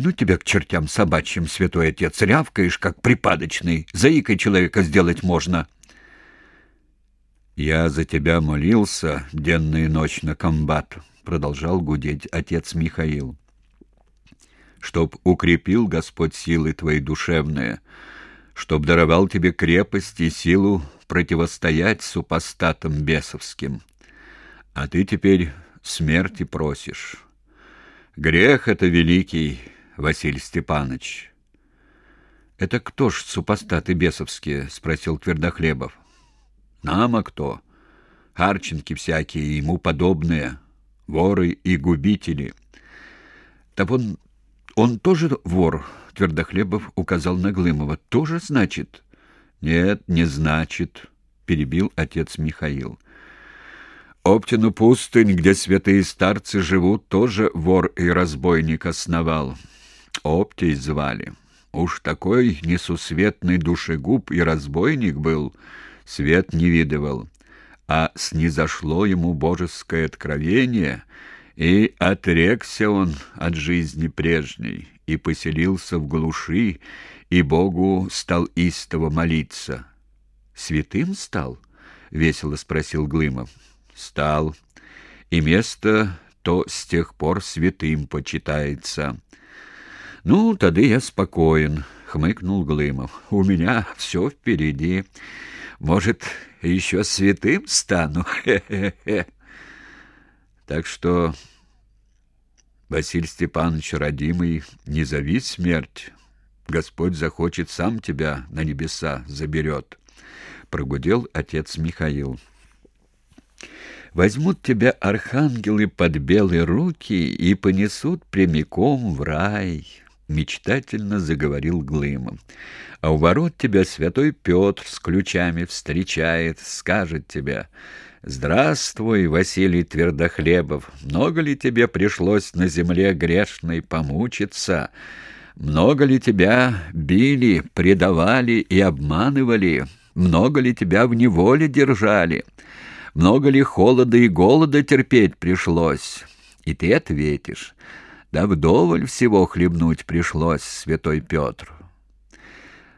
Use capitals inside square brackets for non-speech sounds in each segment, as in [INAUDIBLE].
«Ну тебя к чертям собачьим, святой отец, рявкаешь, как припадочный. Заикой человека сделать можно». «Я за тебя молился денно и ночь на комбат», — продолжал гудеть отец Михаил. «Чтоб укрепил Господь силы твои душевные, чтоб даровал тебе крепость и силу противостоять супостатам бесовским. А ты теперь смерти просишь. Грех это великий, Василий Степанович. Это кто ж супостаты бесовские, спросил Твердохлебов. Нам а кто? Харченки всякие ему подобные, воры и губители. Так он он тоже вор, Твердохлебов указал на Глымова. Тоже значит? Нет, не значит, перебил отец Михаил. Оптину пустынь, где святые старцы живут, тоже вор и разбойник основал. Оптей звали. Уж такой несусветный душегуб и разбойник был, свет не видывал. А снизошло ему божеское откровение, и отрекся он от жизни прежней, и поселился в глуши, и Богу стал истово молиться. «Святым стал?» — весело спросил Глымов. «Стал. И место то с тех пор святым почитается». «Ну, тогда я спокоен», — хмыкнул Глымов. «У меня все впереди. Может, еще святым стану? Хе-хе-хе». [LAUGHS] Так что, Василий Степанович, родимый, не зови смерть. Господь захочет, сам тебя на небеса заберет. Прогудел отец Михаил. Возьмут тебя архангелы под белые руки и понесут прямиком в рай мечтательно заговорил Глымов. А у ворот тебя святой Петр с ключами встречает, скажет тебе: "Здравствуй, Василий Твердохлебов. Много ли тебе пришлось на земле грешной помучиться? Много ли тебя били, предавали и обманывали? Много ли тебя в неволе держали? Много ли холода и голода терпеть пришлось?" И ты ответишь: да вдоволь всего хлебнуть пришлось, святой Петр.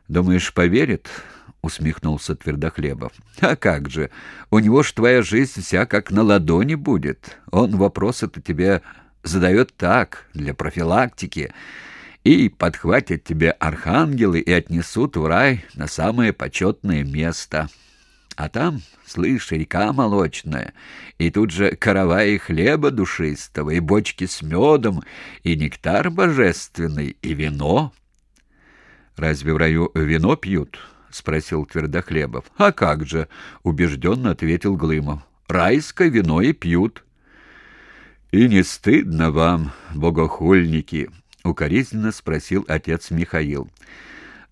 Думаешь, поверит? усмехнулся Твердохлебов. А как же? У него ж твоя жизнь вся как на ладони будет. Он вопросы-то тебе задает так, для профилактики, и подхватят тебе архангелы и отнесут в рай на самое почетное место. А там, слышь, река молочная, и тут же каравай хлеба душистого, и бочки с медом, и нектар божественный, и вино. Разве в раю вино пьют? спросил Твердохлебов. А как же, убежденно ответил Глымов. Райское вино и пьют. И не стыдно вам, богохульники, укоризненно спросил отец Михаил.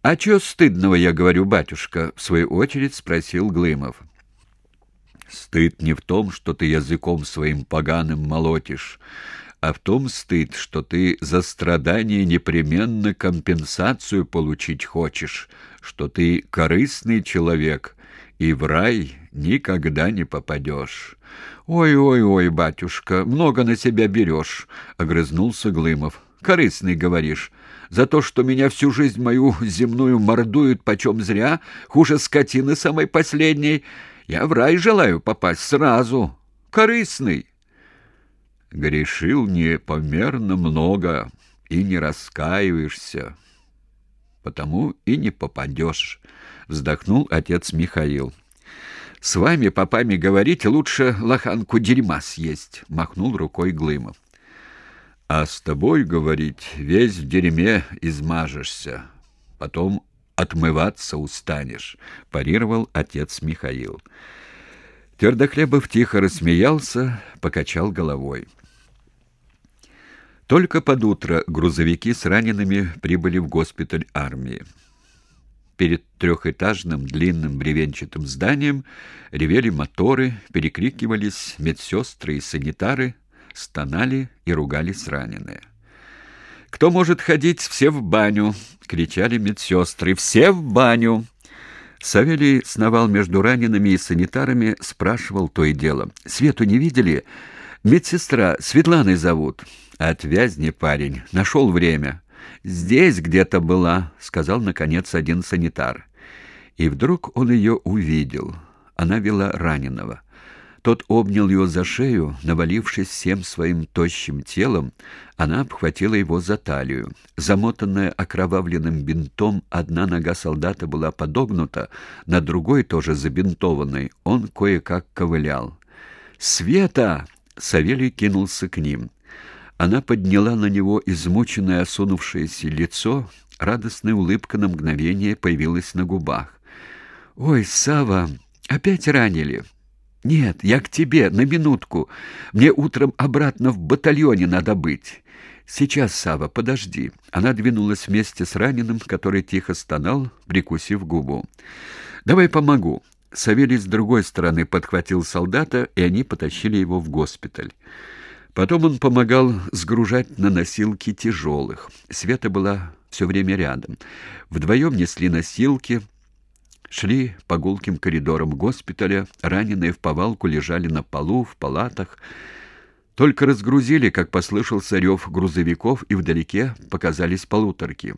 «А чё стыдного, я говорю, батюшка?» — в свою очередь спросил Глымов. «Стыд не в том, что ты языком своим поганым молотишь, а в том стыд, что ты за страдания непременно компенсацию получить хочешь, что ты корыстный человек и в рай никогда не попадешь». «Ой-ой-ой, батюшка, много на себя берешь», — огрызнулся Глымов. «Корыстный, говоришь». За то, что меня всю жизнь мою земную мордуют почем зря, хуже скотины самой последней, я в рай желаю попасть сразу. Корыстный. Грешил непомерно много и не раскаиваешься, потому и не попадешь, — вздохнул отец Михаил. — С вами, попами, говорить лучше лоханку дерьма съесть, — махнул рукой Глымов. А с тобой, говорить, весь в дерьме измажешься, потом отмываться устанешь, парировал отец Михаил. Твердохлебов тихо рассмеялся, покачал головой. Только под утро грузовики с ранеными прибыли в госпиталь армии. Перед трехэтажным длинным бревенчатым зданием ревели моторы, перекрикивались медсестры и санитары, стонали и ругались раненые. «Кто может ходить, все в баню!» — кричали медсестры. «Все в баню!» Савелий сновал между ранеными и санитарами, спрашивал то и дело. «Свету не видели? Медсестра, Светланой зовут». «Отвязни, парень, нашел время. «Здесь где-то была», — сказал, наконец, один санитар. И вдруг он ее увидел. Она вела раненого. Тот обнял ее за шею, навалившись всем своим тощим телом, она обхватила его за талию. Замотанная окровавленным бинтом, одна нога солдата была подогнута, на другой, тоже забинтованной, он кое-как ковылял. «Света!» — Савелий кинулся к ним. Она подняла на него измученное, осунувшееся лицо, радостная улыбка на мгновение появилась на губах. «Ой, Сава, опять ранили!» «Нет, я к тебе, на минутку. Мне утром обратно в батальоне надо быть». «Сейчас, Сава, подожди». Она двинулась вместе с раненым, который тихо стонал, прикусив губу. «Давай помогу». Савелий с другой стороны подхватил солдата, и они потащили его в госпиталь. Потом он помогал сгружать на носилки тяжелых. Света была все время рядом. Вдвоем несли носилки, Шли по гулким коридорам госпиталя, раненые в повалку лежали на полу, в палатах. Только разгрузили, как послышался рев грузовиков, и вдалеке показались полуторки.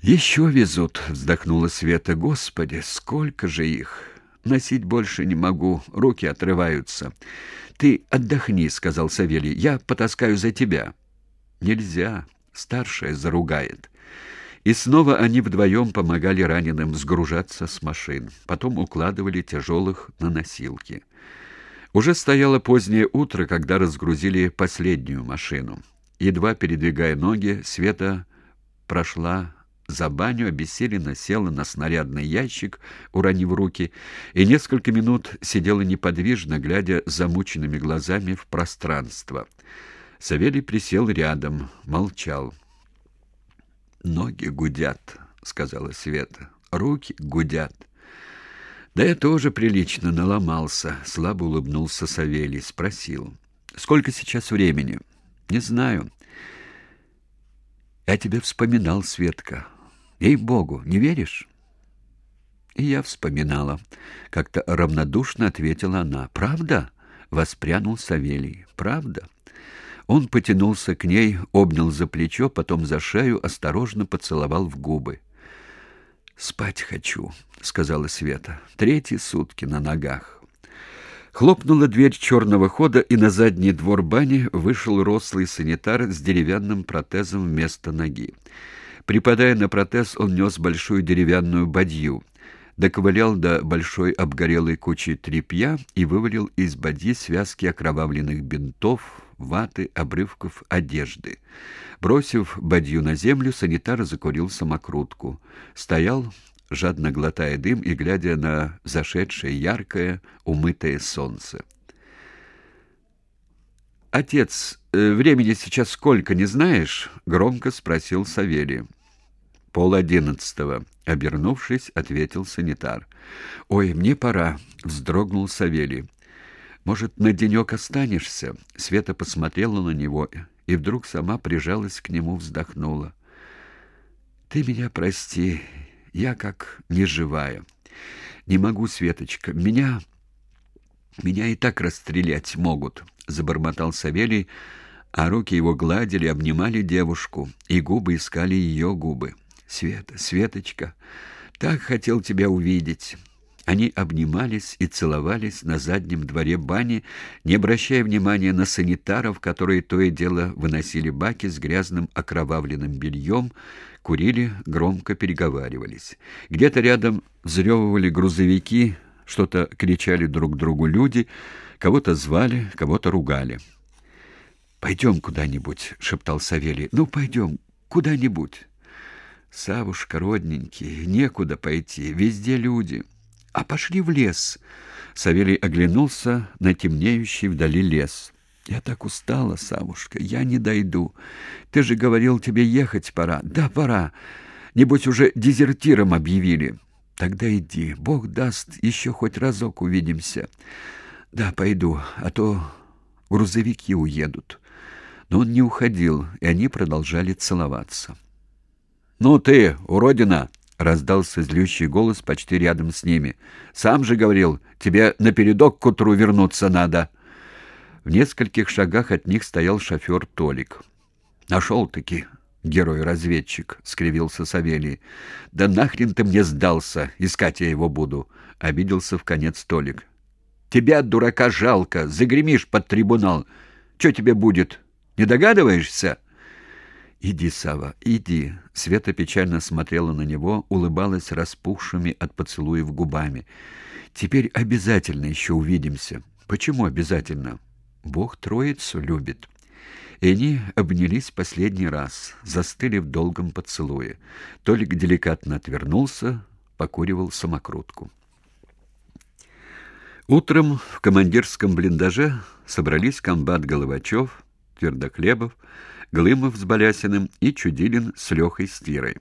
«Еще везут», — вздохнула Света. «Господи, сколько же их! Носить больше не могу, руки отрываются». «Ты отдохни», — сказал Савелий, — «я потаскаю за тебя». «Нельзя, старшая заругает». И снова они вдвоем помогали раненым сгружаться с машин, потом укладывали тяжелых на носилки. Уже стояло позднее утро, когда разгрузили последнюю машину. Едва передвигая ноги, Света прошла за баню, обессиленно села на снарядный ящик, уронив руки, и несколько минут сидела неподвижно, глядя замученными глазами в пространство. Савелий присел рядом, молчал. Ноги гудят, сказала Света. Руки гудят. Да я тоже прилично наломался, слабо улыбнулся Савелий, спросил: "Сколько сейчас времени?" "Не знаю. Я тебя вспоминал, Светка. Ей-богу, не веришь?" И я вспоминала, как-то равнодушно ответила она. "Правда?" воспрянул Савелий. "Правда?" Он потянулся к ней, обнял за плечо, потом за шею, осторожно поцеловал в губы. «Спать хочу», — сказала Света. «Третьи сутки на ногах». Хлопнула дверь черного хода, и на задний двор бани вышел рослый санитар с деревянным протезом вместо ноги. Припадая на протез, он нес большую деревянную бадью доковылял до большой обгорелой кучи тряпья и вывалил из бадьи связки окровавленных бинтов, ваты, обрывков одежды. Бросив бадью на землю, санитар закурил самокрутку. Стоял, жадно глотая дым и глядя на зашедшее яркое, умытое солнце. «Отец, э, времени сейчас сколько, не знаешь?» — громко спросил Савелий. «Пол одиннадцатого», — обернувшись, ответил санитар. «Ой, мне пора», — вздрогнул Савелий. «Может, на денек останешься?» Света посмотрела на него и вдруг сама прижалась к нему, вздохнула. «Ты меня прости, я как неживая. Не могу, Светочка, меня... меня и так расстрелять могут», — забормотал Савелий, а руки его гладили, обнимали девушку, и губы искали ее губы. Света, Светочка, так хотел тебя увидеть. Они обнимались и целовались на заднем дворе бани, не обращая внимания на санитаров, которые то и дело выносили баки с грязным окровавленным бельем, курили, громко переговаривались. Где-то рядом взрёвывали грузовики, что-то кричали друг другу люди, кого-то звали, кого-то ругали. «Пойдем куда-нибудь», — шептал Савелий. «Ну, пойдем куда-нибудь». Савушка, родненький, некуда пойти, везде люди. А пошли в лес. Савелий оглянулся на темнеющий вдали лес. Я так устала, Савушка, я не дойду. Ты же говорил, тебе ехать пора. Да, пора. Небось уже дезертиром объявили. Тогда иди. Бог даст, еще хоть разок увидимся. Да, пойду, а то грузовики уедут. Но он не уходил, и они продолжали целоваться. «Ну ты, уродина!» — раздался злющий голос почти рядом с ними. «Сам же говорил, тебе напередок к утру вернуться надо!» В нескольких шагах от них стоял шофер Толик. «Нашел-таки! герой-разведчик, — скривился Савелий. — Да нахрен ты мне сдался, искать я его буду, — обиделся в конец Толик. — Тебя, дурака, жалко, загремишь под трибунал. Что тебе будет, не догадываешься? — Иди, Сава, иди. Света печально смотрела на него, улыбалась распухшими от поцелуев губами. — Теперь обязательно еще увидимся. — Почему обязательно? Бог Троицу любит. И они обнялись последний раз, застыли в долгом поцелуе. Толик деликатно отвернулся, покуривал самокрутку. Утром в командирском блиндаже собрались комбат Головачев, Твердохлебов, Глымов с Балясиным и Чудилин с Лехой Стирой.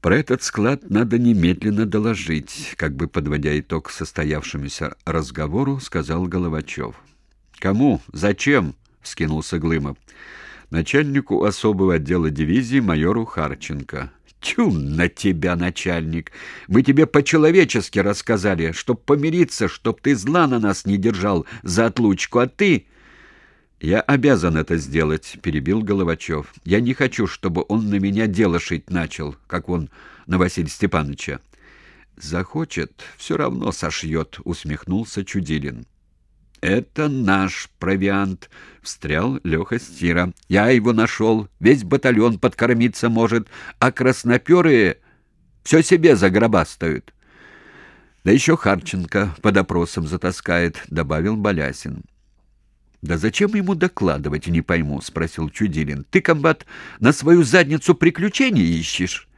Про этот склад надо немедленно доложить, как бы подводя итог состоявшемуся разговору, сказал Головачев. Кому? Зачем? вскинулся Глымов. Начальнику особого отдела дивизии майору Харченко. Тю на тебя, начальник. Мы тебе по-человечески рассказали, чтоб помириться, чтоб ты зла на нас не держал за отлучку, а ты я обязан это сделать, перебил Головачев. Я не хочу, чтобы он на меня дело шить начал, как он на Василия Степановича. Захочет, все равно сошьет», — усмехнулся Чудилин. «Это наш провиант», — встрял Леха Стира. «Я его нашел. Весь батальон подкормиться может, а красноперые все себе загробастают». «Да еще Харченко под опросом затаскает», — добавил Балясин. «Да зачем ему докладывать, не пойму», — спросил Чудилин. «Ты, комбат, на свою задницу приключений ищешь?»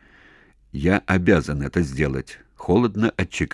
«Я обязан это сделать», — холодно отчеканил.